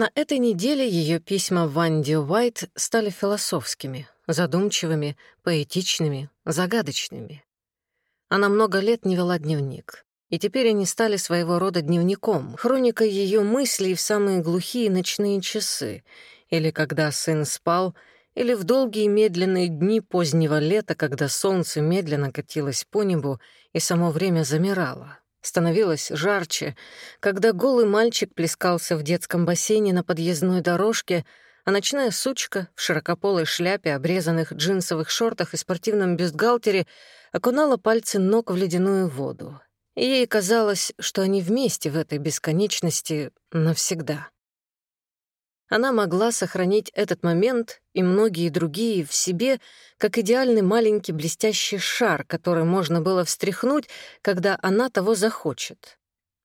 На этой неделе ее письма Ванди Уайт стали философскими, задумчивыми, поэтичными, загадочными. Она много лет не вела дневник, и теперь они стали своего рода дневником, хроникой ее мыслей в самые глухие ночные часы, или когда сын спал, или в долгие медленные дни позднего лета, когда солнце медленно катилось по небу и само время замирало. Становилось жарче, когда голый мальчик плескался в детском бассейне на подъездной дорожке, а ночная сучка в широкополой шляпе, обрезанных джинсовых шортах и спортивном бюстгальтере окунала пальцы ног в ледяную воду. И ей казалось, что они вместе в этой бесконечности навсегда. Она могла сохранить этот момент и многие другие в себе, как идеальный маленький блестящий шар, который можно было встряхнуть, когда она того захочет.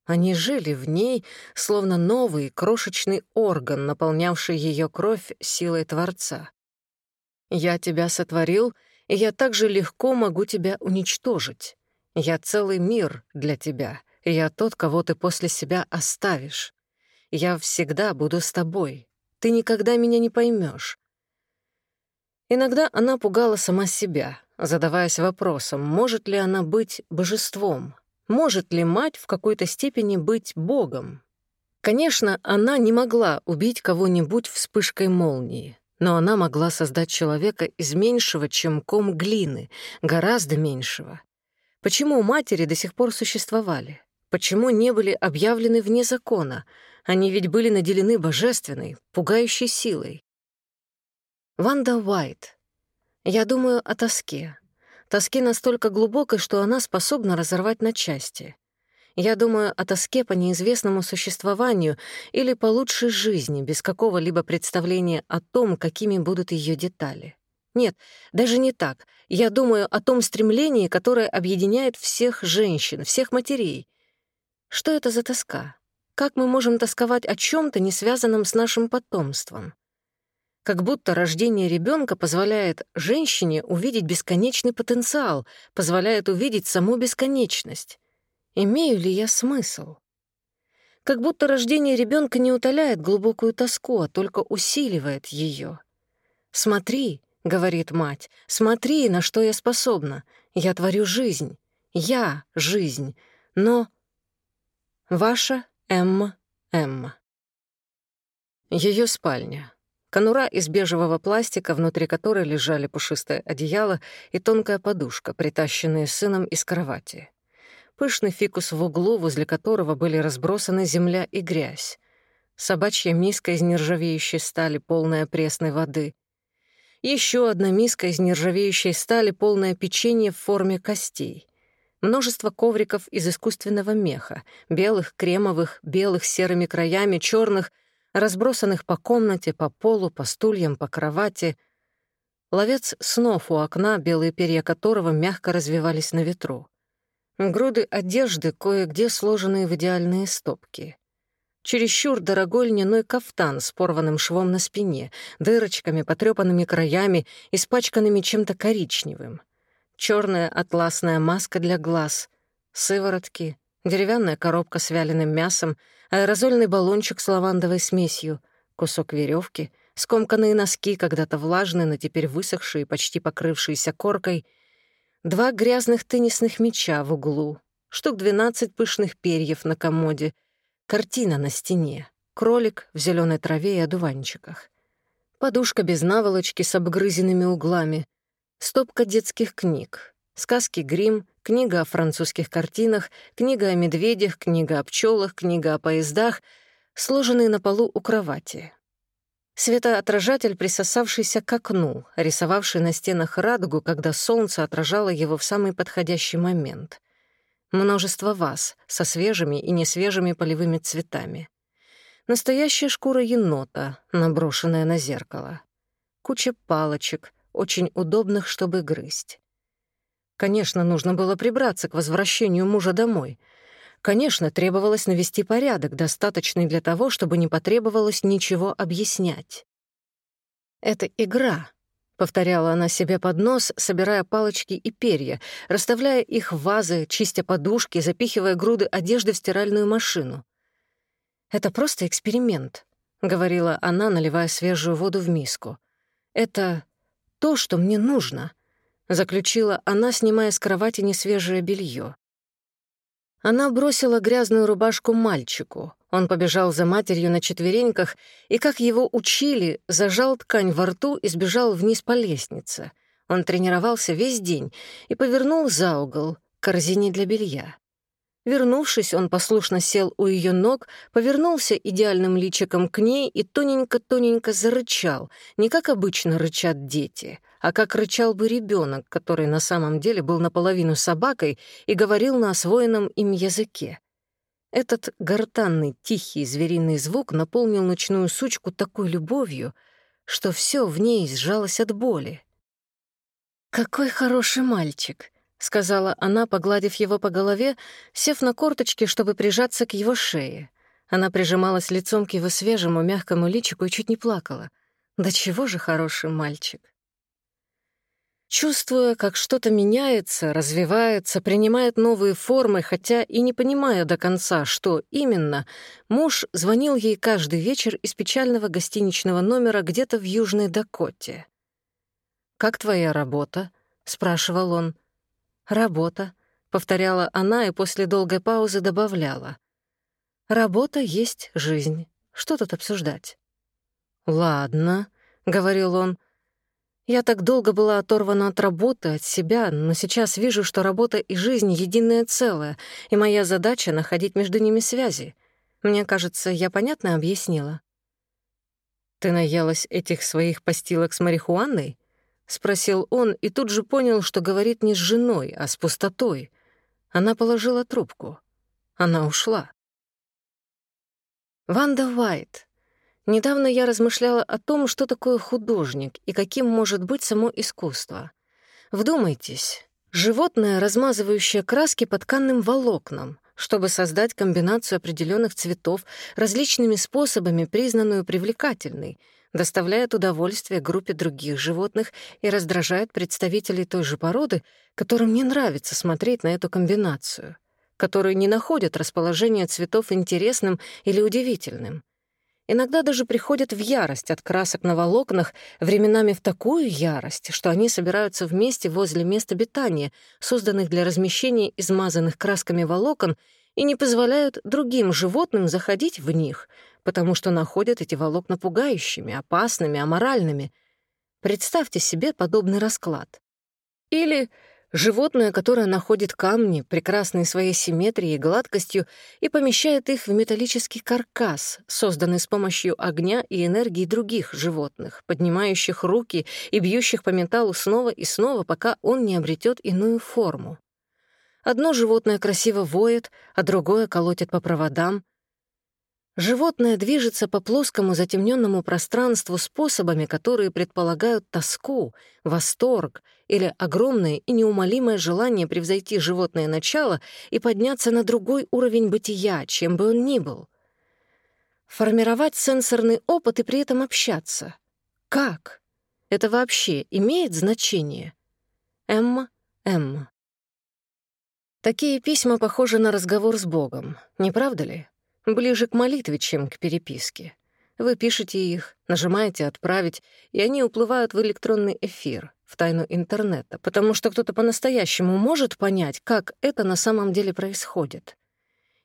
Они жили в ней, словно новый крошечный орган, наполнявший ее кровь силой Творца. «Я тебя сотворил, и я также легко могу тебя уничтожить. Я целый мир для тебя, и я тот, кого ты после себя оставишь. Я всегда буду с тобой, ты никогда меня не поймешь. Иногда она пугала сама себя, задаваясь вопросом, может ли она быть божеством, может ли мать в какой-то степени быть богом. Конечно, она не могла убить кого-нибудь вспышкой молнии, но она могла создать человека из меньшего, чем ком глины, гораздо меньшего. Почему матери до сих пор существовали? Почему не были объявлены вне закона? Они ведь были наделены божественной, пугающей силой. Ванда Уайт. Я думаю о тоске. Тоске настолько глубокой, что она способна разорвать на части. Я думаю о тоске по неизвестному существованию или по лучшей жизни, без какого-либо представления о том, какими будут ее детали. Нет, даже не так. Я думаю о том стремлении, которое объединяет всех женщин, всех матерей. Что это за тоска? Как мы можем тосковать о чем то не связанном с нашим потомством? Как будто рождение ребенка позволяет женщине увидеть бесконечный потенциал, позволяет увидеть саму бесконечность. Имею ли я смысл? Как будто рождение ребенка не утоляет глубокую тоску, а только усиливает ее. «Смотри», — говорит мать, — «смотри, на что я способна. Я творю жизнь. Я — жизнь. Но...» Ваша Эмма Эмма. Ее спальня. Конура из бежевого пластика, внутри которой лежали пушистое одеяло и тонкая подушка, притащенные сыном из кровати. Пышный фикус в углу, возле которого были разбросаны земля и грязь. Собачья миска из нержавеющей стали, полная пресной воды. Еще одна миска из нержавеющей стали, полная печенья в форме костей — Множество ковриков из искусственного меха, белых, кремовых, белых с серыми краями, черных, разбросанных по комнате, по полу, по стульям, по кровати. Ловец снов у окна, белые перья которого мягко развивались на ветру. Груды одежды, кое-где сложенные в идеальные стопки. Чересчур дорогой льняной кафтан с порванным швом на спине, дырочками, потрёпанными краями, испачканными чем-то коричневым — черная атласная маска для глаз, сыворотки, деревянная коробка с вяленым мясом, аэрозольный баллончик с лавандовой смесью, кусок веревки, скомканные носки, когда-то влажные, но теперь высохшие, почти покрывшиеся коркой, два грязных теннисных мяча в углу, штук двенадцать пышных перьев на комоде, картина на стене, кролик в зеленой траве и одуванчиках, подушка без наволочки с обгрызенными углами, Стопка детских книг. Сказки Грим, книга о французских картинах, книга о медведях, книга о пчелах, книга о поездах, сложенные на полу у кровати. Светоотражатель, присосавшийся к окну, рисовавший на стенах радугу, когда солнце отражало его в самый подходящий момент. Множество ваз со свежими и несвежими полевыми цветами. Настоящая шкура енота, наброшенная на зеркало. Куча палочек, очень удобных, чтобы грызть. Конечно, нужно было прибраться к возвращению мужа домой. Конечно, требовалось навести порядок, достаточный для того, чтобы не потребовалось ничего объяснять. «Это игра», — повторяла она себе под нос, собирая палочки и перья, расставляя их в вазы, чистя подушки, запихивая груды одежды в стиральную машину. «Это просто эксперимент. говорила она, наливая свежую воду в миску. «Это то, что мне нужно», — заключила она, снимая с кровати несвежее белье. Она бросила грязную рубашку мальчику. Он побежал за матерью на четвереньках и, как его учили, зажал ткань во рту и сбежал вниз по лестнице. Он тренировался весь день и повернул за угол к корзине для белья. Вернувшись, он послушно сел у ее ног, повернулся идеальным личиком к ней и тоненько-тоненько зарычал, не как обычно рычат дети, а как рычал бы ребенок, который на самом деле был наполовину собакой и говорил на освоенном им языке. Этот гортанный, тихий звериный звук наполнил ночную сучку такой любовью, что все в ней сжалось от боли. «Какой хороший мальчик!» — сказала она, погладив его по голове, сев на корточки, чтобы прижаться к его шее. Она прижималась лицом к его свежему, мягкому личику и чуть не плакала. «Да чего же хороший мальчик!» Чувствуя, как что-то меняется, развивается, принимает новые формы, хотя и не понимая до конца, что именно, муж звонил ей каждый вечер из печального гостиничного номера где-то в Южной Дакоте. «Как твоя работа?» — спрашивал он. «Работа», — повторяла она и после долгой паузы добавляла. «Работа есть жизнь. Что тут обсуждать?» «Ладно», — говорил он. «Я так долго была оторвана от работы, от себя, но сейчас вижу, что работа и жизнь — единое целое, и моя задача — находить между ними связи. Мне кажется, я понятно объяснила». «Ты наелась этих своих постилок с марихуаной?» — спросил он и тут же понял, что говорит не с женой, а с пустотой. Она положила трубку. Она ушла. Ванда Уайт. Недавно я размышляла о том, что такое художник и каким может быть само искусство. Вдумайтесь, животное, размазывающее краски по тканным волокнам, чтобы создать комбинацию определенных цветов различными способами, признанную привлекательной — доставляет удовольствие группе других животных и раздражает представителей той же породы, которым не нравится смотреть на эту комбинацию, которые не находят расположение цветов интересным или удивительным. Иногда даже приходят в ярость от красок на волокнах, временами в такую ярость, что они собираются вместе возле мест обитания, созданных для размещения измазанных красками волокон, и не позволяют другим животным заходить в них, потому что находят эти волокна пугающими, опасными, аморальными. Представьте себе подобный расклад. Или животное, которое находит камни, прекрасные своей симметрией и гладкостью, и помещает их в металлический каркас, созданный с помощью огня и энергии других животных, поднимающих руки и бьющих по металлу снова и снова, пока он не обретет иную форму. Одно животное красиво воет, а другое колотит по проводам. Животное движется по плоскому затемненному пространству способами, которые предполагают тоску, восторг или огромное и неумолимое желание превзойти животное начало и подняться на другой уровень бытия, чем бы он ни был. Формировать сенсорный опыт и при этом общаться. Как? Это вообще имеет значение? Эмма, Эмма. Такие письма похожи на разговор с Богом, не правда ли? Ближе к молитве, чем к переписке. Вы пишете их, нажимаете «Отправить», и они уплывают в электронный эфир, в тайну интернета, потому что кто-то по-настоящему может понять, как это на самом деле происходит.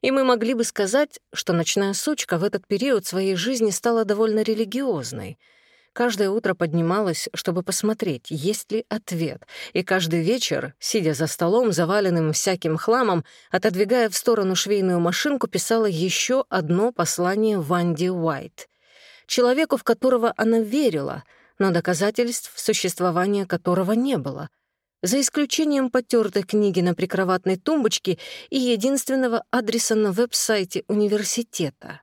И мы могли бы сказать, что ночная сучка в этот период своей жизни стала довольно религиозной — Каждое утро поднималась, чтобы посмотреть, есть ли ответ, и каждый вечер, сидя за столом, заваленным всяким хламом, отодвигая в сторону швейную машинку, писала еще одно послание Ванди Уайт. Человеку, в которого она верила, но доказательств существования которого не было — за исключением потертой книги на прикроватной тумбочке и единственного адреса на веб-сайте университета.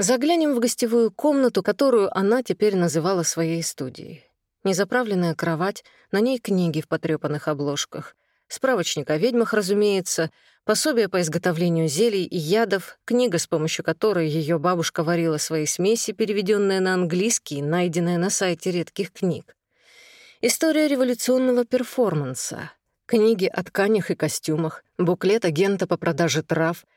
Заглянем в гостевую комнату, которую она теперь называла своей студией. Незаправленная кровать, на ней книги в потрёпанных обложках, справочник о ведьмах, разумеется, пособие по изготовлению зелий и ядов, книга, с помощью которой ее бабушка варила свои смеси, переведенная на английский, найденная на сайте редких книг. История революционного перформанса, книги о тканях и костюмах, буклет агента по продаже трав —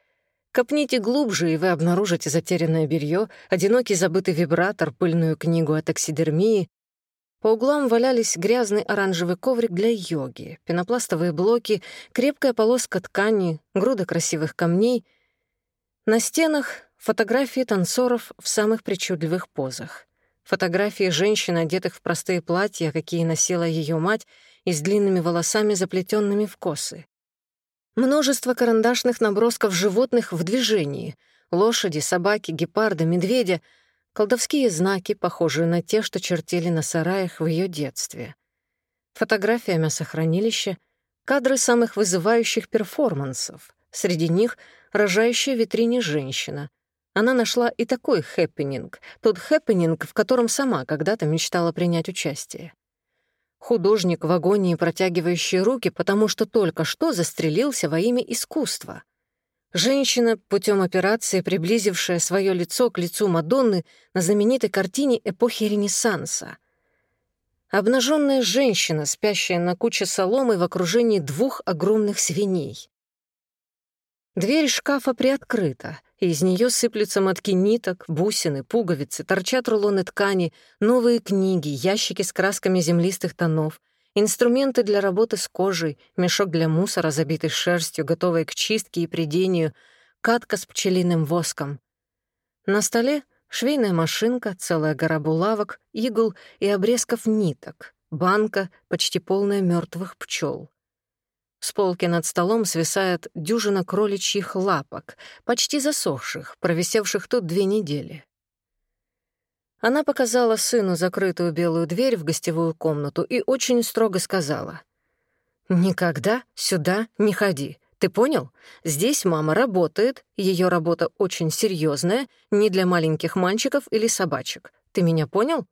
Копните глубже, и вы обнаружите затерянное белье, одинокий забытый вибратор, пыльную книгу о таксидермии. По углам валялись грязный оранжевый коврик для йоги, пенопластовые блоки, крепкая полоска ткани, груда красивых камней. На стенах фотографии танцоров в самых причудливых позах. Фотографии женщин, одетых в простые платья, какие носила ее мать, и с длинными волосами, заплетенными в косы. Множество карандашных набросков животных в движении. Лошади, собаки, гепарды, медведи. Колдовские знаки, похожие на те, что чертили на сараях в ее детстве. Фотография мясохранилища. Кадры самых вызывающих перформансов. Среди них рожающая в витрине женщина. Она нашла и такой хэппенинг, тот хэппенинг, в котором сама когда-то мечтала принять участие. Художник в агонии, протягивающий руки, потому что только что застрелился во имя искусства. Женщина, путем операции, приблизившая свое лицо к лицу Мадонны на знаменитой картине эпохи Ренессанса. Обнаженная женщина, спящая на куче соломы в окружении двух огромных свиней. Дверь шкафа приоткрыта, из нее сыплются мотки ниток, бусины, пуговицы, торчат рулоны ткани, новые книги, ящики с красками землистых тонов, инструменты для работы с кожей, мешок для мусора, забитый шерстью, готовый к чистке и придению, катка с пчелиным воском. На столе швейная машинка, целая гора булавок, игл и обрезков ниток, банка, почти полная мертвых пчел. С полки над столом свисает дюжина кроличьих лапок, почти засохших, провисевших тут две недели. Она показала сыну закрытую белую дверь в гостевую комнату и очень строго сказала. «Никогда сюда не ходи. Ты понял? Здесь мама работает, ее работа очень серьезная, не для маленьких мальчиков или собачек. Ты меня понял?»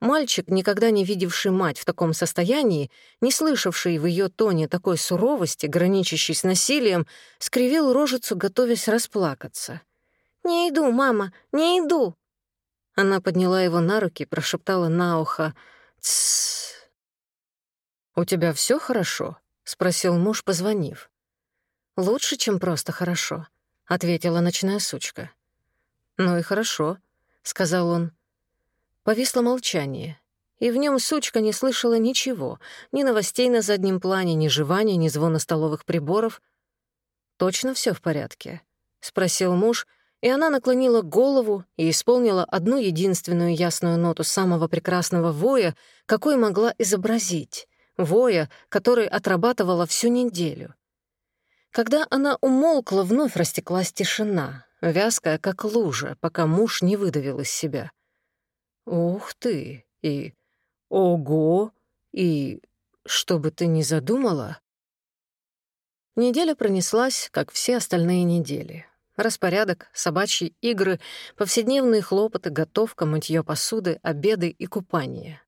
Мальчик, никогда не видевший мать в таком состоянии, не слышавший в ее тоне такой суровости, граничащей с насилием, скривил рожицу, готовясь расплакаться. «Не иду, мама, не иду!» Она подняла его на руки, прошептала на ухо «Тссс». «У тебя все хорошо?» — спросил муж, позвонив. «Лучше, чем просто хорошо», — ответила ночная сучка. «Ну и хорошо», — сказал он. Повисло молчание, и в нем сучка не слышала ничего, ни новостей на заднем плане, ни жевания, ни звона столовых приборов. «Точно все в порядке?» — спросил муж, и она наклонила голову и исполнила одну единственную ясную ноту самого прекрасного воя, какой могла изобразить, воя, который отрабатывала всю неделю. Когда она умолкла, вновь растеклась тишина, вязкая, как лужа, пока муж не выдавил из себя. «Ух ты! И ого! И что бы ты ни задумала...» Неделя пронеслась, как все остальные недели. Распорядок, собачьи игры, повседневные хлопоты, готовка, мытье посуды, обеды и купание.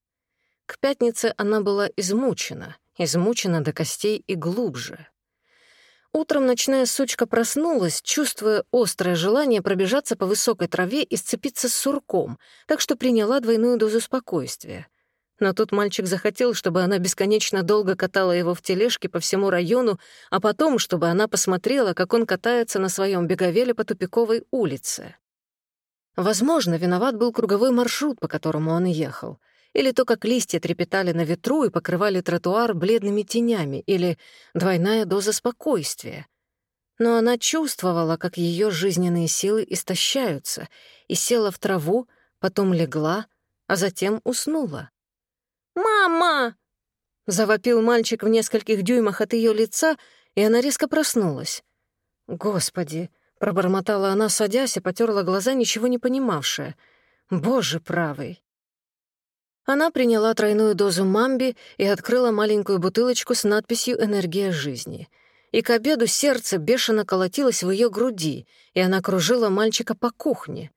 К пятнице она была измучена, измучена до костей и глубже. Утром ночная сучка проснулась, чувствуя острое желание пробежаться по высокой траве и сцепиться с сурком, так что приняла двойную дозу спокойствия. Но тут мальчик захотел, чтобы она бесконечно долго катала его в тележке по всему району, а потом, чтобы она посмотрела, как он катается на своем беговеле по тупиковой улице. Возможно, виноват был круговой маршрут, по которому он ехал — или то, как листья трепетали на ветру и покрывали тротуар бледными тенями, или двойная доза спокойствия. Но она чувствовала, как ее жизненные силы истощаются, и села в траву, потом легла, а затем уснула. «Мама!» — завопил мальчик в нескольких дюймах от ее лица, и она резко проснулась. «Господи!» — пробормотала она, садясь, и потерла глаза, ничего не понимавшая. «Боже правый!» Она приняла тройную дозу мамби и открыла маленькую бутылочку с надписью «Энергия жизни». И к обеду сердце бешено колотилось в ее груди, и она кружила мальчика по кухне.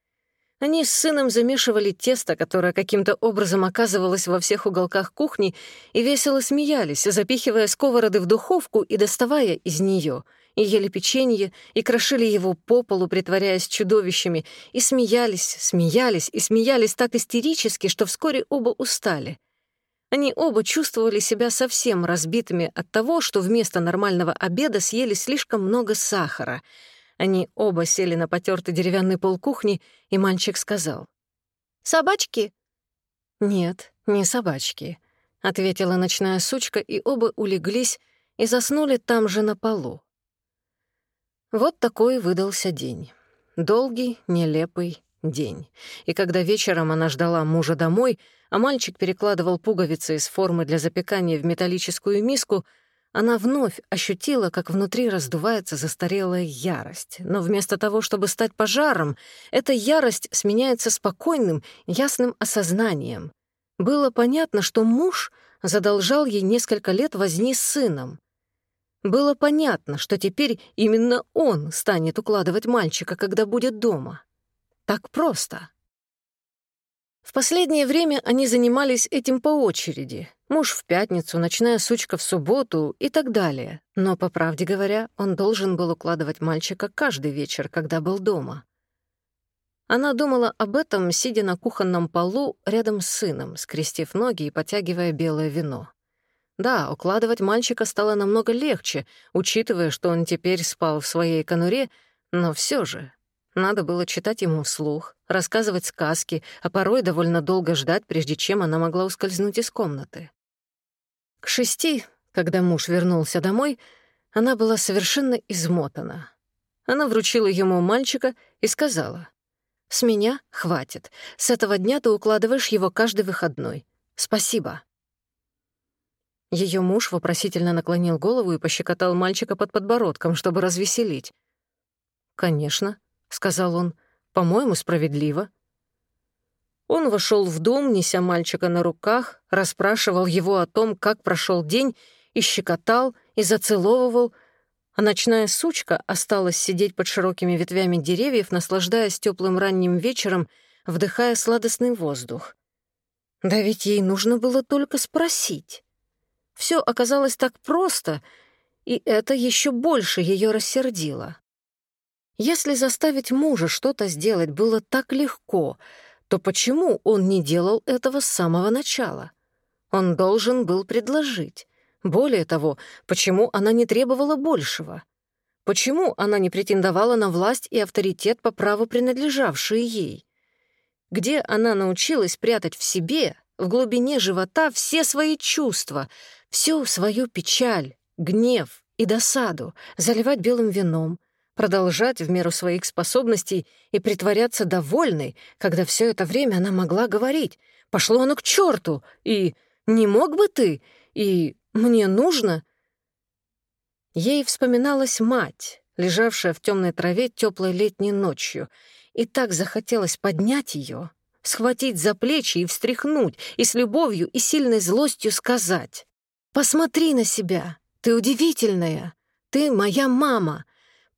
Они с сыном замешивали тесто, которое каким-то образом оказывалось во всех уголках кухни, и весело смеялись, запихивая сковороды в духовку и доставая из нее — и ели печенье, и крошили его по полу, притворяясь чудовищами, и смеялись, смеялись и смеялись так истерически, что вскоре оба устали. Они оба чувствовали себя совсем разбитыми от того, что вместо нормального обеда съели слишком много сахара. Они оба сели на потертый деревянный пол кухни, и мальчик сказал. «Собачки?» «Нет, не собачки», — ответила ночная сучка, и оба улеглись и заснули там же на полу. Вот такой выдался день. Долгий, нелепый день. И когда вечером она ждала мужа домой, а мальчик перекладывал пуговицы из формы для запекания в металлическую миску, она вновь ощутила, как внутри раздувается застарелая ярость. Но вместо того, чтобы стать пожаром, эта ярость сменяется спокойным, ясным осознанием. Было понятно, что муж задолжал ей несколько лет возни с сыном. Было понятно, что теперь именно он станет укладывать мальчика, когда будет дома. Так просто. В последнее время они занимались этим по очереди. Муж в пятницу, ночная сучка в субботу и так далее. Но, по правде говоря, он должен был укладывать мальчика каждый вечер, когда был дома. Она думала об этом, сидя на кухонном полу рядом с сыном, скрестив ноги и потягивая белое вино. Да, укладывать мальчика стало намного легче, учитывая, что он теперь спал в своей конуре, но все же надо было читать ему вслух, рассказывать сказки, а порой довольно долго ждать, прежде чем она могла ускользнуть из комнаты. К шести, когда муж вернулся домой, она была совершенно измотана. Она вручила ему мальчика и сказала, «С меня хватит. С этого дня ты укладываешь его каждый выходной. Спасибо». Ее муж вопросительно наклонил голову и пощекотал мальчика под подбородком, чтобы развеселить. «Конечно», — сказал он, — «по-моему, справедливо». Он вошел в дом, неся мальчика на руках, расспрашивал его о том, как прошел день, и щекотал, и зацеловывал, а ночная сучка осталась сидеть под широкими ветвями деревьев, наслаждаясь теплым ранним вечером, вдыхая сладостный воздух. Да ведь ей нужно было только спросить. Все оказалось так просто, и это еще больше ее рассердило. Если заставить мужа что-то сделать было так легко, то почему он не делал этого с самого начала? Он должен был предложить. Более того, почему она не требовала большего? Почему она не претендовала на власть и авторитет по праву принадлежавшие ей? Где она научилась прятать в себе, в глубине живота, все свои чувства, всю свою печаль, гнев и досаду, заливать белым вином, продолжать в меру своих способностей и притворяться довольной, когда все это время она могла говорить «пошло оно к черту» и «не мог бы ты» и «мне нужно». Ей вспоминалась мать, лежавшая в темной траве теплой летней ночью, и так захотелось поднять ее, схватить за плечи и встряхнуть, и с любовью и сильной злостью сказать «Посмотри на себя, ты удивительная, ты моя мама.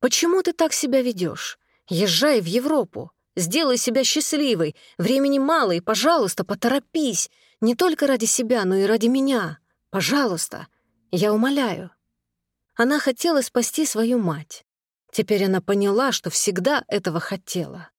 Почему ты так себя ведешь? Езжай в Европу, сделай себя счастливой, времени мало, и, пожалуйста, поторопись, не только ради себя, но и ради меня. Пожалуйста, я умоляю». Она хотела спасти свою мать. Теперь она поняла, что всегда этого хотела.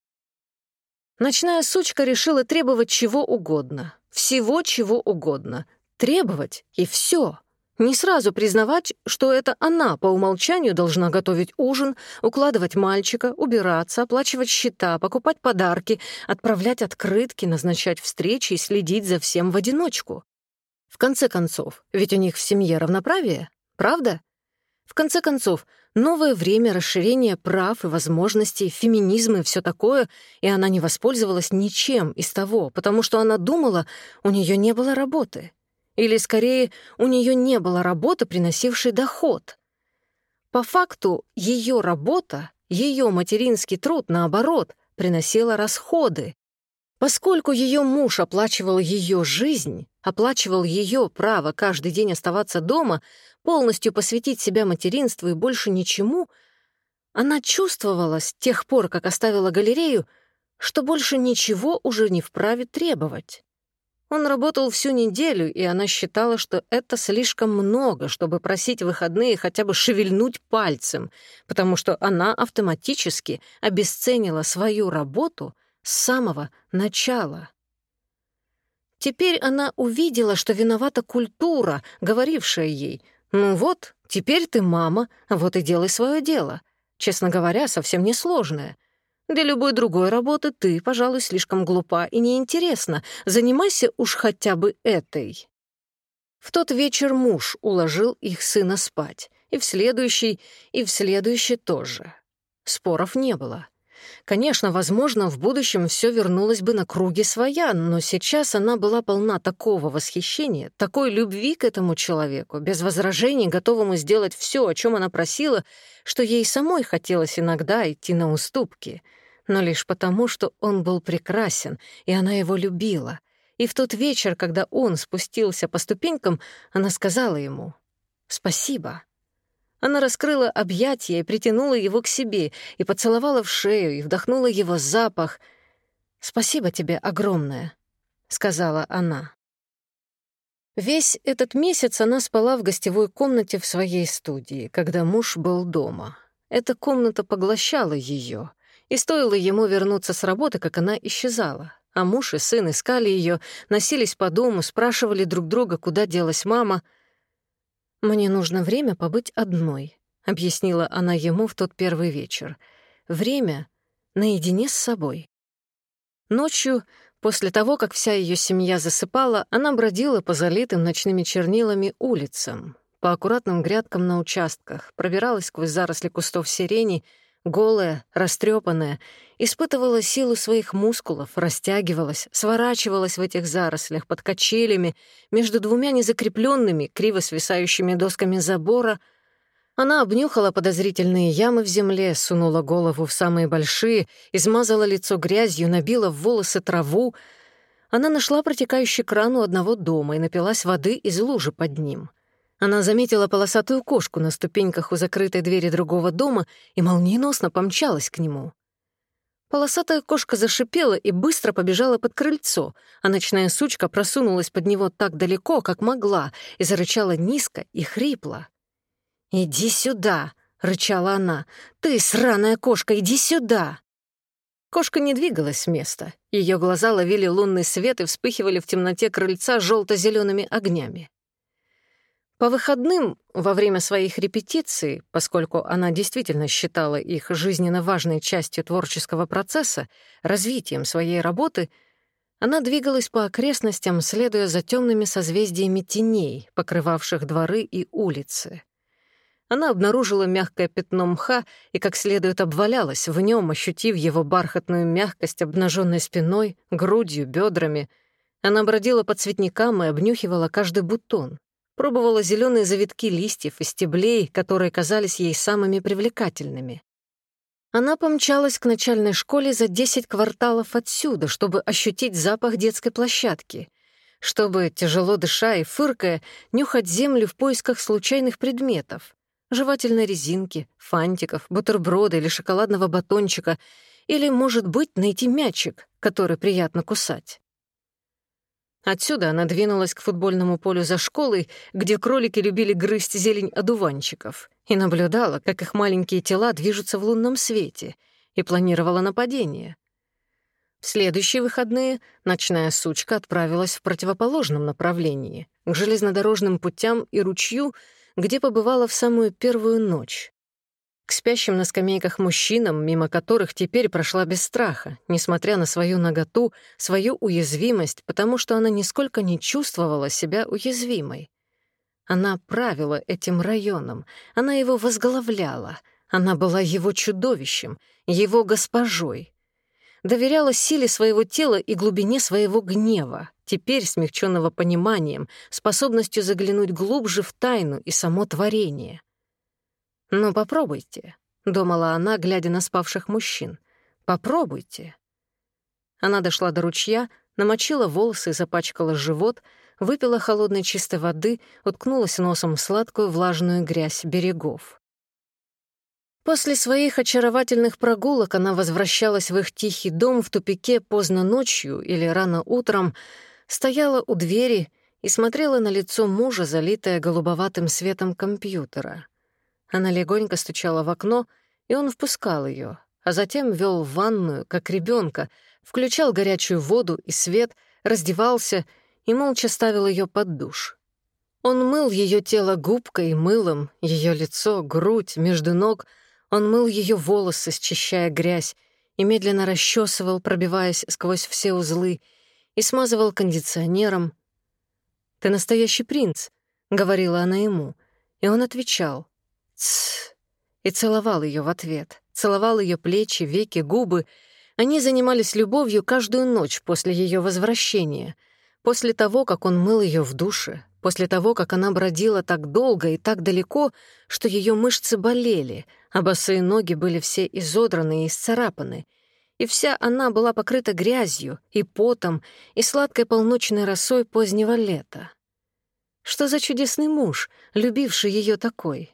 Ночная сучка решила требовать чего угодно, всего чего угодно, Требовать — и все. Не сразу признавать, что это она по умолчанию должна готовить ужин, укладывать мальчика, убираться, оплачивать счета, покупать подарки, отправлять открытки, назначать встречи и следить за всем в одиночку. В конце концов, ведь у них в семье равноправие, правда? В конце концов, новое время расширения прав и возможностей, феминизм и все такое, и она не воспользовалась ничем из того, потому что она думала, у нее не было работы. Или, скорее, у нее не было работы, приносившей доход. По факту, ее работа, ее материнский труд, наоборот, приносила расходы. Поскольку ее муж оплачивал ее жизнь, оплачивал ее право каждый день оставаться дома, полностью посвятить себя материнству и больше ничему, она чувствовала с тех пор, как оставила галерею, что больше ничего уже не вправе требовать. Он работал всю неделю, и она считала, что это слишком много, чтобы просить выходные хотя бы шевельнуть пальцем, потому что она автоматически обесценила свою работу с самого начала. Теперь она увидела, что виновата культура, говорившая ей, «Ну вот, теперь ты мама, вот и делай свое дело. Честно говоря, совсем несложная. Для любой другой работы ты, пожалуй, слишком глупа и неинтересна. Занимайся уж хотя бы этой. В тот вечер муж уложил их сына спать. И в следующий, и в следующий тоже. Споров не было. Конечно, возможно, в будущем все вернулось бы на круги своя, но сейчас она была полна такого восхищения, такой любви к этому человеку, без возражений, готовому сделать все, о чем она просила, что ей самой хотелось иногда идти на уступки, но лишь потому, что он был прекрасен, и она его любила. И в тот вечер, когда он спустился по ступенькам, она сказала ему «Спасибо». Она раскрыла объятия и притянула его к себе, и поцеловала в шею, и вдохнула его запах. «Спасибо тебе огромное», — сказала она. Весь этот месяц она спала в гостевой комнате в своей студии, когда муж был дома. Эта комната поглощала ее, и стоило ему вернуться с работы, как она исчезала. А муж и сын искали ее, носились по дому, спрашивали друг друга, куда делась мама — «Мне нужно время побыть одной», — объяснила она ему в тот первый вечер. «Время наедине с собой». Ночью, после того, как вся ее семья засыпала, она бродила по залитым ночными чернилами улицам, по аккуратным грядкам на участках, пробиралась сквозь заросли кустов сирени — голая, растрепанная, испытывала силу своих мускулов, растягивалась, сворачивалась в этих зарослях под качелями между двумя незакрепленными, криво свисающими досками забора. Она обнюхала подозрительные ямы в земле, сунула голову в самые большие, измазала лицо грязью, набила в волосы траву. Она нашла протекающий кран у одного дома и напилась воды из лужи под ним — она заметила полосатую кошку на ступеньках у закрытой двери другого дома и молниеносно помчалась к нему. Полосатая кошка зашипела и быстро побежала под крыльцо, а ночная сучка просунулась под него так далеко, как могла, и зарычала низко и хрипло. «Иди сюда!» — рычала она. «Ты, сраная кошка, иди сюда!» Кошка не двигалась с места. Ее глаза ловили лунный свет и вспыхивали в темноте крыльца желто зелеными огнями. По выходным, во время своих репетиций, поскольку она действительно считала их жизненно важной частью творческого процесса, развитием своей работы, она двигалась по окрестностям, следуя за темными созвездиями теней, покрывавших дворы и улицы. Она обнаружила мягкое пятно мха и как следует обвалялась в нем, ощутив его бархатную мягкость обнаженной спиной, грудью, бедрами. Она бродила по цветникам и обнюхивала каждый бутон пробовала зеленые завитки листьев и стеблей, которые казались ей самыми привлекательными. Она помчалась к начальной школе за 10 кварталов отсюда, чтобы ощутить запах детской площадки, чтобы, тяжело дыша и фыркая, нюхать землю в поисках случайных предметов, жевательной резинки, фантиков, бутерброда или шоколадного батончика, или, может быть, найти мячик, который приятно кусать. Отсюда она двинулась к футбольному полю за школой, где кролики любили грызть зелень одуванчиков, и наблюдала, как их маленькие тела движутся в лунном свете, и планировала нападение. В следующие выходные ночная сучка отправилась в противоположном направлении, к железнодорожным путям и ручью, где побывала в самую первую ночь к спящим на скамейках мужчинам, мимо которых теперь прошла без страха, несмотря на свою наготу, свою уязвимость, потому что она нисколько не чувствовала себя уязвимой. Она правила этим районом, она его возглавляла, она была его чудовищем, его госпожой. Доверяла силе своего тела и глубине своего гнева, теперь смягченного пониманием, способностью заглянуть глубже в тайну и само творение. «Ну, попробуйте», — думала она, глядя на спавших мужчин. «Попробуйте». Она дошла до ручья, намочила волосы и запачкала живот, выпила холодной чистой воды, уткнулась носом в сладкую влажную грязь берегов. После своих очаровательных прогулок она возвращалась в их тихий дом в тупике поздно ночью или рано утром, стояла у двери и смотрела на лицо мужа, залитое голубоватым светом компьютера — она легонько стучала в окно, и он впускал ее, а затем вел в ванную, как ребенка, включал горячую воду и свет, раздевался и молча ставил ее под душ. Он мыл ее тело губкой и мылом, ее лицо, грудь, между ног. Он мыл ее волосы, счищая грязь, и медленно расчесывал, пробиваясь сквозь все узлы, и смазывал кондиционером. «Ты настоящий принц», — говорила она ему, и он отвечал «Тсс», и целовал ее в ответ, целовал ее плечи, веки, губы. Они занимались любовью каждую ночь после ее возвращения, после того, как он мыл ее в душе, после того, как она бродила так долго и так далеко, что ее мышцы болели, а босые ноги были все изодраны и исцарапаны, и вся она была покрыта грязью и потом и сладкой полночной росой позднего лета. Что за чудесный муж, любивший ее такой?